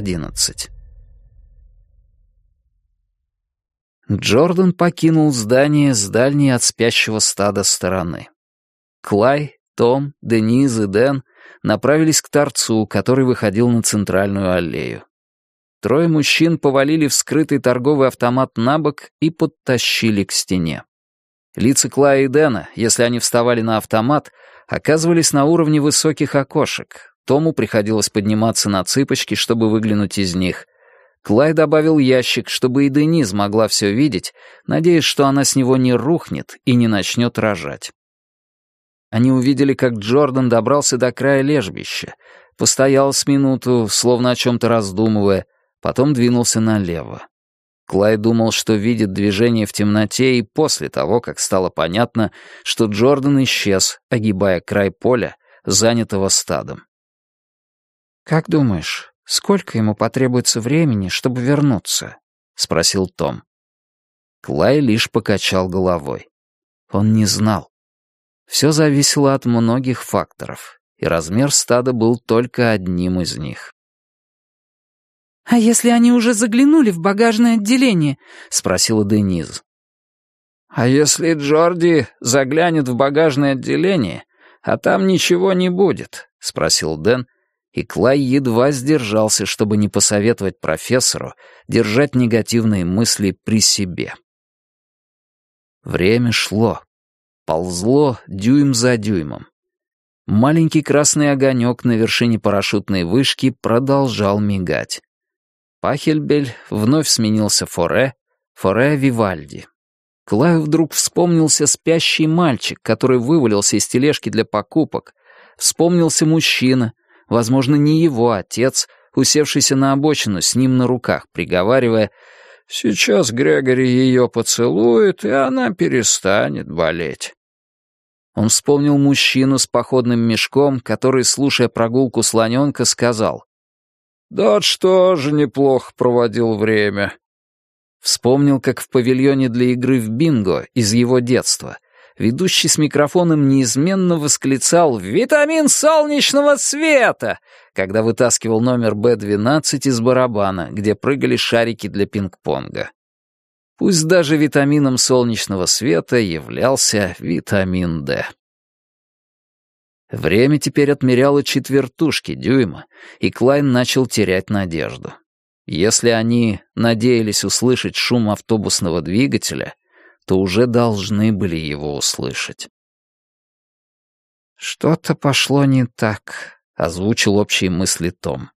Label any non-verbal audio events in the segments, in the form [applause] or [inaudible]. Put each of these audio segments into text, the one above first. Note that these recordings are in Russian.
11. Джордан покинул здание с дальней от спящего стада стороны. Клай, Том, Дениз и Дэн направились к торцу, который выходил на центральную аллею. Трое мужчин повалили вскрытый торговый автомат на бок и подтащили к стене. Лица Клая и Дэна, если они вставали на автомат, оказывались на уровне высоких окошек. Тому приходилось подниматься на цыпочки, чтобы выглянуть из них. Клай добавил ящик, чтобы и Дениз могла все видеть, надеясь, что она с него не рухнет и не начнет рожать. Они увидели, как Джордан добрался до края лежбища, постоял с минуту, словно о чем-то раздумывая, потом двинулся налево. Клай думал, что видит движение в темноте и после того, как стало понятно, что Джордан исчез, огибая край поля, занятого стадом. «Как думаешь, сколько ему потребуется времени, чтобы вернуться?» — спросил Том. Клай лишь покачал головой. Он не знал. Все зависело от многих факторов, и размер стада был только одним из них. «А если они уже заглянули в багажное отделение?» — спросила Дениз. «А если Джорди заглянет в багажное отделение, а там ничего не будет?» — спросил Дэн, и Клай едва сдержался, чтобы не посоветовать профессору держать негативные мысли при себе. Время шло ползло дюйм за дюймом. Маленький красный огонек на вершине парашютной вышки продолжал мигать. Пахельбель вновь сменился Форе, Форе Вивальди. Клаю вдруг вспомнился спящий мальчик, который вывалился из тележки для покупок. Вспомнился мужчина, возможно, не его отец, усевшийся на обочину с ним на руках, приговаривая «Сейчас Грегори ее поцелует, и она перестанет болеть». Он вспомнил мужчину с походным мешком, который, слушая прогулку слоненка, сказал «Додж тоже неплохо проводил время». Вспомнил, как в павильоне для игры в бинго из его детства ведущий с микрофоном неизменно восклицал «Витамин солнечного света!», когда вытаскивал номер Б-12 из барабана, где прыгали шарики для пинг-понга. Пусть даже витамином солнечного света являлся витамин D. Время теперь отмеряло четвертушки дюйма, и Клайн начал терять надежду. Если они надеялись услышать шум автобусного двигателя, то уже должны были его услышать. «Что-то пошло не так», — озвучил общие мысли Том.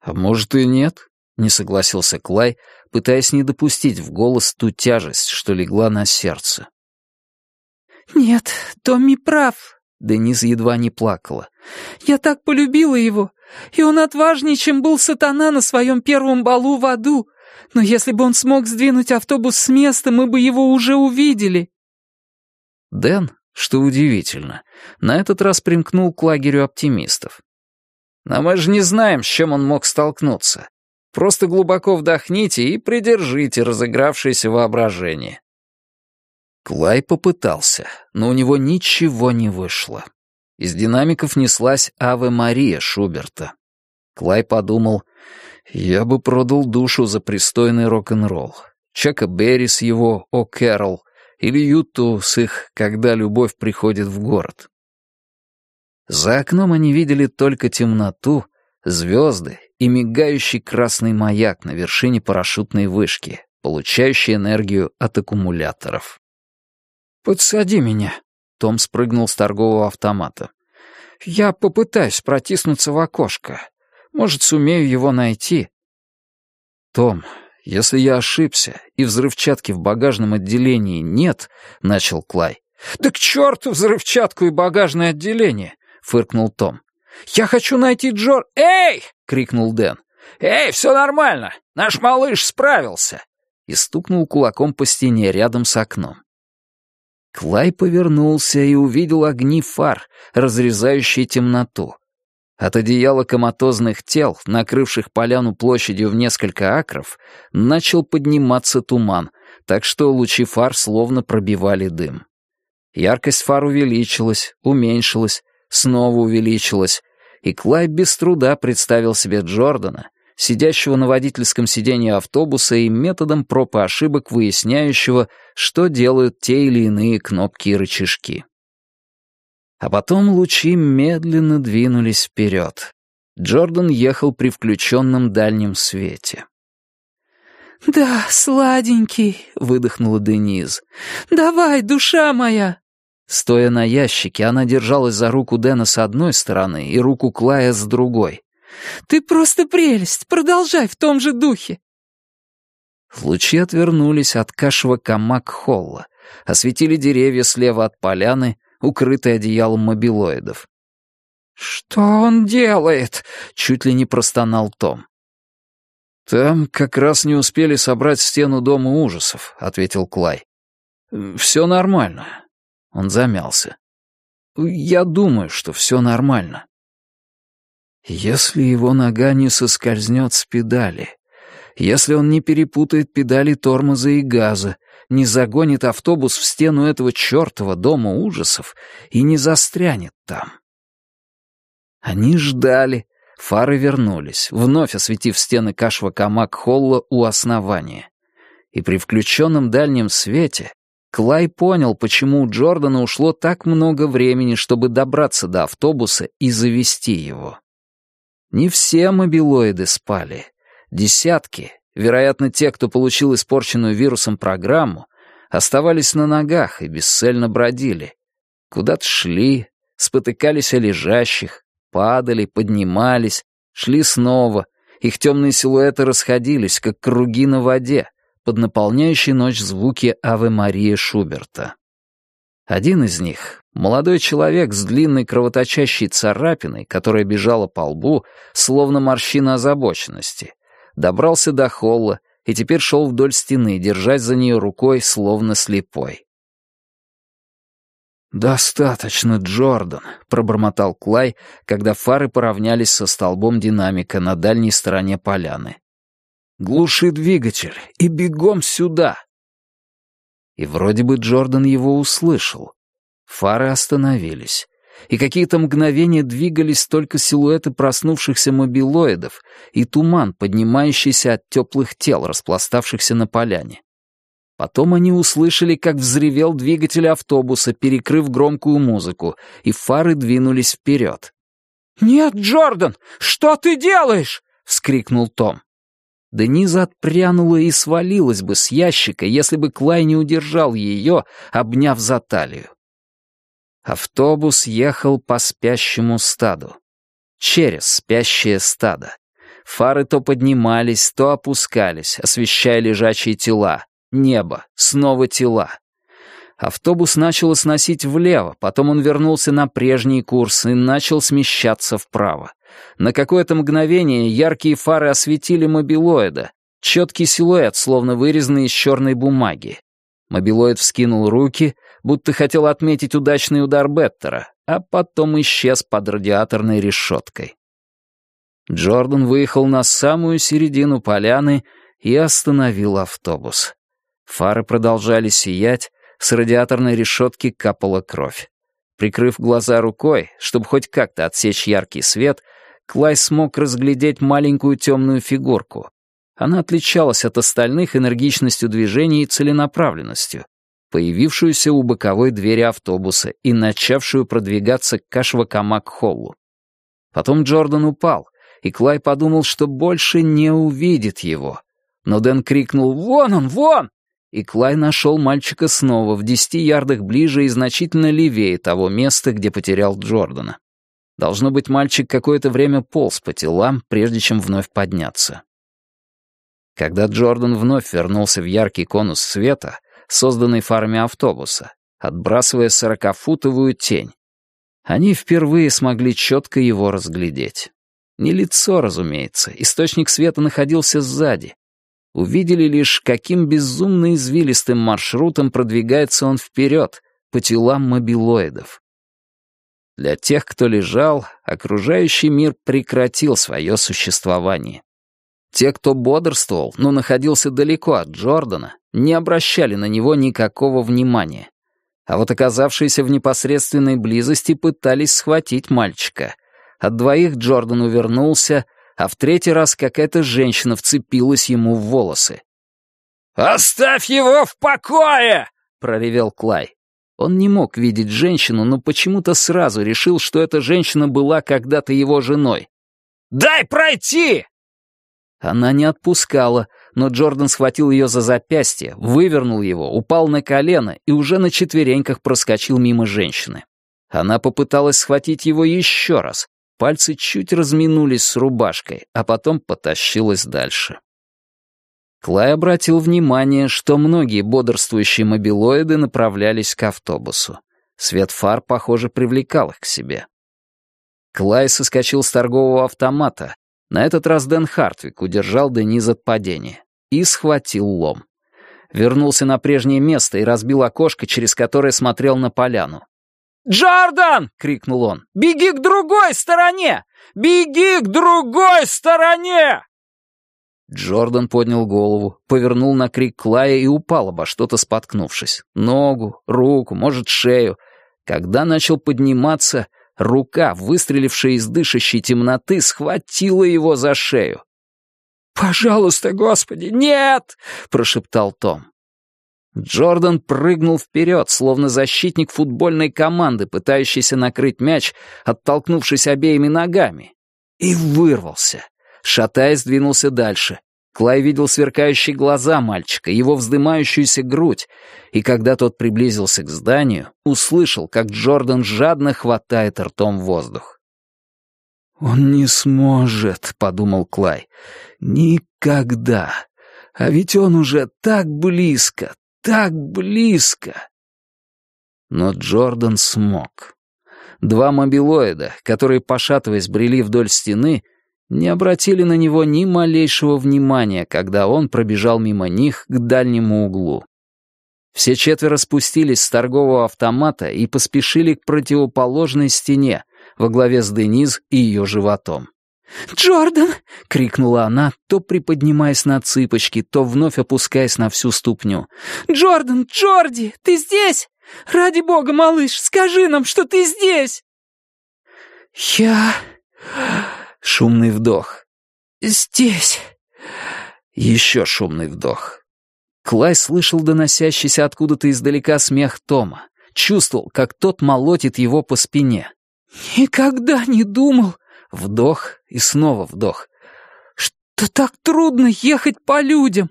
«А может и нет», — не согласился Клай, пытаясь не допустить в голос ту тяжесть, что легла на сердце. «Нет, Томми прав», — Денис едва не плакала. «Я так полюбила его, и он отважнее, чем был сатана на своем первом балу в аду. Но если бы он смог сдвинуть автобус с места, мы бы его уже увидели». Дэн, что удивительно, на этот раз примкнул к лагерю оптимистов. «Но мы же не знаем, с чем он мог столкнуться. Просто глубоко вдохните и придержите разыгравшееся воображение». Клай попытался, но у него ничего не вышло. Из динамиков неслась «Аве Мария» Шуберта. Клай подумал, я бы продал душу за пристойный рок-н-ролл. Чака Берри с его «О Кэрол» или Юту с их «Когда любовь приходит в город». За окном они видели только темноту, звезды и мигающий красный маяк на вершине парашютной вышки, получающий энергию от аккумуляторов. «Подсади меня», — Том спрыгнул с торгового автомата. «Я попытаюсь протиснуться в окошко. Может, сумею его найти». «Том, если я ошибся, и взрывчатки в багажном отделении нет», — начал Клай. «Да к черту взрывчатку и багажное отделение!» — фыркнул Том. «Я хочу найти Джор...» «Эй!» — крикнул Дэн. «Эй, все нормально! Наш малыш справился!» И стукнул кулаком по стене рядом с окном. Клай повернулся и увидел огни фар, разрезающие темноту. От одеяла коматозных тел, накрывших поляну площадью в несколько акров, начал подниматься туман, так что лучи фар словно пробивали дым. Яркость фар увеличилась, уменьшилась, снова увеличилась, и Клай без труда представил себе Джордана, сидящего на водительском сиденье автобуса и методом проб и ошибок выясняющего, что делают те или иные кнопки и рычажки. А потом лучи медленно двинулись вперед. Джордан ехал при включенном дальнем свете. «Да, сладенький», — выдохнула Дениз. «Давай, душа моя!» Стоя на ящике, она держалась за руку Дэна с одной стороны и руку Клая с другой. «Ты просто прелесть! Продолжай в том же духе!» Лучи отвернулись от кашева камак-холла, осветили деревья слева от поляны, укрытые одеялом мобилоидов. «Что он делает?» — чуть ли не простонал Том. «Там как раз не успели собрать стену Дома ужасов», — ответил Клай. «Все нормально». Он замялся. «Я думаю, что все нормально». Если его нога не соскользнет с педали, если он не перепутает педали тормоза и газа, не загонит автобус в стену этого чертова дома ужасов и не застрянет там. Они ждали, Фары вернулись, вновь осветив стены Кашва-Камак-Холла у основания. И при включенном дальнем свете Клай понял, почему у Джордана ушло так много времени, чтобы добраться до автобуса и завести его. Не все мобилоиды спали. Десятки, вероятно, те, кто получил испорченную вирусом программу, оставались на ногах и бесцельно бродили. Куда-то шли, спотыкались о лежащих, падали, поднимались, шли снова. Их темные силуэты расходились, как круги на воде, под наполняющей ночь звуки «Аве Мария» Шуберта. Один из них, молодой человек с длинной кровоточащей царапиной, которая бежала по лбу, словно морщина озабоченности, добрался до холла и теперь шел вдоль стены, держась за нее рукой, словно слепой. «Достаточно, Джордан», — пробормотал Клай, когда фары поравнялись со столбом динамика на дальней стороне поляны. «Глуши двигатель и бегом сюда!» И вроде бы Джордан его услышал. Фары остановились, и какие-то мгновения двигались только силуэты проснувшихся мобилоидов и туман, поднимающийся от теплых тел, распластавшихся на поляне. Потом они услышали, как взревел двигатель автобуса, перекрыв громкую музыку, и фары двинулись вперед. «Нет, Джордан, что ты делаешь?» — вскрикнул Том. Дениза отпрянула и свалилась бы с ящика, если бы Клай не удержал ее, обняв за талию. Автобус ехал по спящему стаду. Через спящее стадо. Фары то поднимались, то опускались, освещая лежачие тела, Небо, снова тела. Автобус начал сносить влево, потом он вернулся на прежний курс и начал смещаться вправо. На какое-то мгновение яркие фары осветили мобилоида, четкий силуэт, словно вырезанный из черной бумаги. Мобилоид вскинул руки, будто хотел отметить удачный удар Беттера, а потом исчез под радиаторной решеткой. Джордан выехал на самую середину поляны и остановил автобус. Фары продолжали сиять, с радиаторной решетки капала кровь. Прикрыв глаза рукой, чтобы хоть как-то отсечь яркий свет, Клай смог разглядеть маленькую темную фигурку. Она отличалась от остальных энергичностью движений и целенаправленностью, появившуюся у боковой двери автобуса и начавшую продвигаться к Кашвакамак-холлу. Потом Джордан упал, и Клай подумал, что больше не увидит его. Но Дэн крикнул «Вон он, вон!» и Клай нашел мальчика снова в десяти ярдах ближе и значительно левее того места, где потерял Джордана. Должно быть, мальчик какое-то время полз по телам, прежде чем вновь подняться. Когда Джордан вновь вернулся в яркий конус света, созданный фарами автобуса, отбрасывая сорокафутовую тень, они впервые смогли четко его разглядеть. Не лицо, разумеется, источник света находился сзади, увидели лишь, каким безумно извилистым маршрутом продвигается он вперед, по телам мобилоидов. Для тех, кто лежал, окружающий мир прекратил свое существование. Те, кто бодрствовал, но находился далеко от Джордана, не обращали на него никакого внимания. А вот оказавшиеся в непосредственной близости пытались схватить мальчика. От двоих Джордан увернулся, а в третий раз какая-то женщина вцепилась ему в волосы. «Оставь его в покое!» — проревел Клай. Он не мог видеть женщину, но почему-то сразу решил, что эта женщина была когда-то его женой. «Дай пройти!» Она не отпускала, но Джордан схватил ее за запястье, вывернул его, упал на колено и уже на четвереньках проскочил мимо женщины. Она попыталась схватить его еще раз. Пальцы чуть разминулись с рубашкой, а потом потащилась дальше. Клай обратил внимание, что многие бодрствующие мобилоиды направлялись к автобусу. Свет фар, похоже, привлекал их к себе. Клай соскочил с торгового автомата. На этот раз Дэн Хартвик удержал Дениз от падения и схватил лом. Вернулся на прежнее место и разбил окошко, через которое смотрел на поляну. «Джордан!» — крикнул он. «Беги к другой стороне! Беги к другой стороне!» Джордан поднял голову, повернул на крик Клая и упал обо что-то споткнувшись. Ногу, руку, может, шею. Когда начал подниматься, рука, выстрелившая из дышащей темноты, схватила его за шею. «Пожалуйста, Господи, нет!» — прошептал Том. Джордан прыгнул вперед, словно защитник футбольной команды, пытающийся накрыть мяч, оттолкнувшись обеими ногами. И вырвался. Шатаясь, двинулся дальше. Клай видел сверкающие глаза мальчика, его вздымающуюся грудь, и когда тот приблизился к зданию, услышал, как Джордан жадно хватает ртом воздух. «Он не сможет», — подумал Клай, — «никогда. А ведь он уже так близко, так близко». Но Джордан смог. Два мобилоида, которые, пошатываясь, брели вдоль стены, не обратили на него ни малейшего внимания, когда он пробежал мимо них к дальнему углу. Все четверо спустились с торгового автомата и поспешили к противоположной стене, во главе с Дениз и ее животом. «Джордан!» — крикнула она, то приподнимаясь на цыпочки, то вновь опускаясь на всю ступню. «Джордан! Джорди! Ты здесь? Ради бога, малыш, скажи нам, что ты здесь!» «Я...» Шумный вдох. «Здесь». Еще шумный вдох. Клай слышал доносящийся откуда-то издалека смех Тома. Чувствовал, как тот молотит его по спине. «Никогда не думал...» Вдох и снова вдох. «Что так трудно ехать по людям!»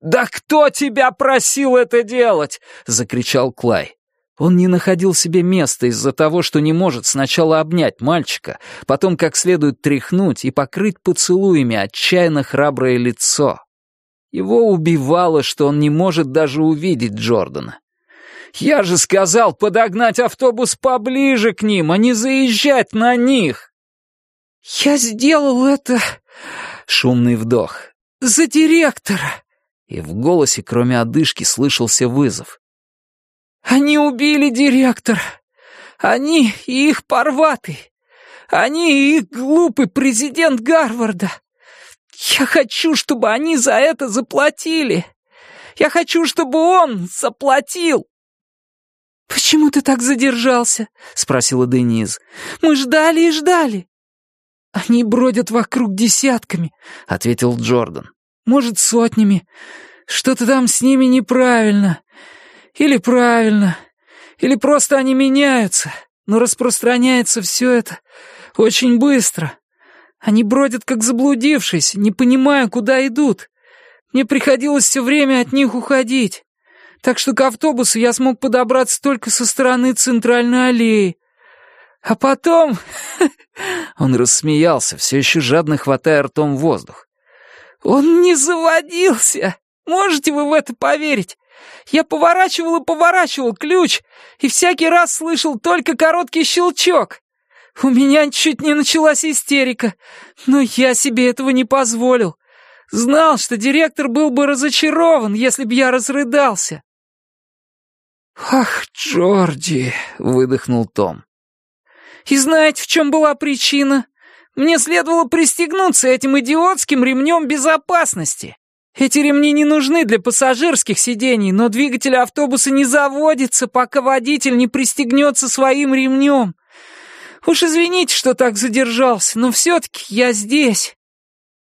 «Да кто тебя просил это делать?» — закричал Клай. Он не находил себе места из-за того, что не может сначала обнять мальчика, потом как следует тряхнуть и покрыть поцелуями отчаянно храброе лицо. Его убивало, что он не может даже увидеть Джордана. «Я же сказал подогнать автобус поближе к ним, а не заезжать на них!» «Я сделал это...» Шумный вдох. «За директора!» И в голосе, кроме одышки, слышался вызов. Они убили директора. Они и их порватый. Они и их глупый президент Гарварда. Я хочу, чтобы они за это заплатили. Я хочу, чтобы он заплатил. «Почему ты так задержался?» — спросила Дениз. «Мы ждали и ждали». «Они бродят вокруг десятками», — ответил Джордан. «Может, сотнями. Что-то там с ними неправильно. Или правильно, или просто они меняются, но распространяется все это очень быстро. Они бродят как заблудившись, не понимая, куда идут. Мне приходилось все время от них уходить. Так что к автобусу я смог подобраться только со стороны центральной аллеи. А потом... [laughs] Он рассмеялся, все еще жадно хватая ртом воздух. Он не заводился. Можете вы в это поверить? Я поворачивал и поворачивал ключ, и всякий раз слышал только короткий щелчок. У меня чуть не началась истерика, но я себе этого не позволил. Знал, что директор был бы разочарован, если б я разрыдался. «Ах, Джорди!» — выдохнул Том. «И знаете, в чем была причина? Мне следовало пристегнуться этим идиотским ремнем безопасности. Эти ремни не нужны для пассажирских сидений, но двигатель автобуса не заводится, пока водитель не пристегнется своим ремнем. Уж извините, что так задержался, но все-таки я здесь.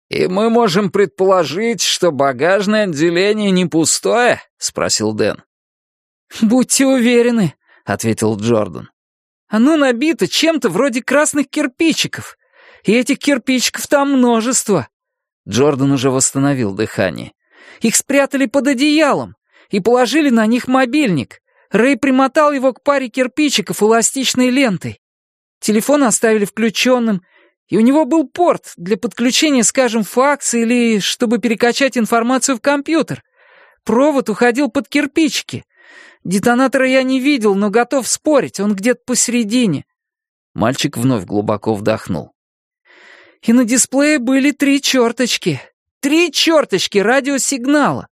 «И мы можем предположить, что багажное отделение не пустое?» — спросил Дэн. «Будьте уверены», — ответил Джордан. «Оно набито чем-то вроде красных кирпичиков, и этих кирпичиков там множество». Джордан уже восстановил дыхание. «Их спрятали под одеялом и положили на них мобильник. Рэй примотал его к паре кирпичиков эластичной лентой. Телефон оставили включенным, и у него был порт для подключения, скажем, факса или чтобы перекачать информацию в компьютер. Провод уходил под кирпичики. Детонатора я не видел, но готов спорить, он где-то посередине». Мальчик вновь глубоко вдохнул. «И на дисплее были три черточки. Три черточки радиосигнала».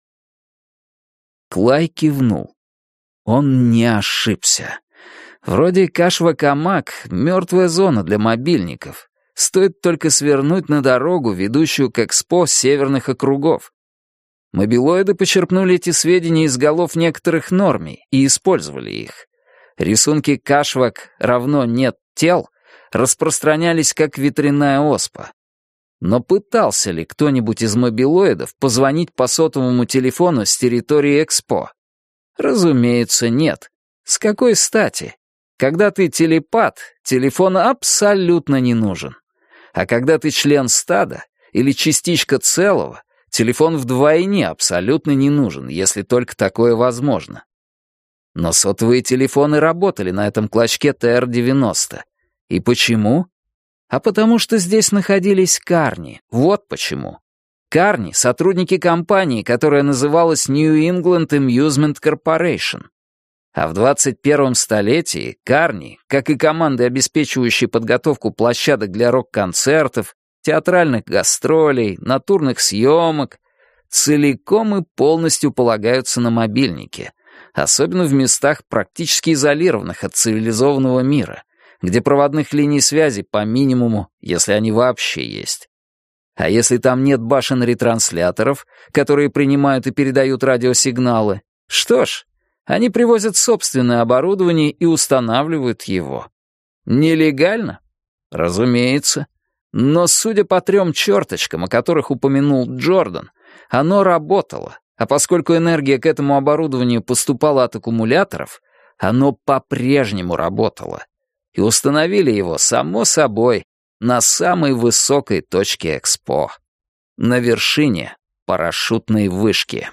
Клай кивнул. Он не ошибся. Вроде Кашва-Камак — мертвая зона для мобильников. Стоит только свернуть на дорогу, ведущую к экспо северных округов. Мобилоиды почерпнули эти сведения из голов некоторых нормий и использовали их. Рисунки Кашвак равно «нет тел» распространялись как ветряная оспа. Но пытался ли кто-нибудь из мобилоидов позвонить по сотовому телефону с территории Экспо? Разумеется, нет. С какой стати? Когда ты телепат, телефон абсолютно не нужен. А когда ты член стада или частичка целого, телефон вдвойне абсолютно не нужен, если только такое возможно. Но сотовые телефоны работали на этом клочке ТР-90. И почему? А потому что здесь находились Карни. Вот почему. Карни — сотрудники компании, которая называлась New England Amusement Corporation. А в 21 столетии Карни, как и команды, обеспечивающие подготовку площадок для рок-концертов, театральных гастролей, натурных съемок, целиком и полностью полагаются на мобильники, особенно в местах, практически изолированных от цивилизованного мира, где проводных линий связи по минимуму, если они вообще есть. А если там нет башен ретрансляторов, которые принимают и передают радиосигналы, что ж, они привозят собственное оборудование и устанавливают его. Нелегально? Разумеется. Но, судя по трем черточкам, о которых упомянул Джордан, оно работало, а поскольку энергия к этому оборудованию поступала от аккумуляторов, оно по-прежнему работало. И установили его, само собой, на самой высокой точке Экспо. На вершине парашютной вышки.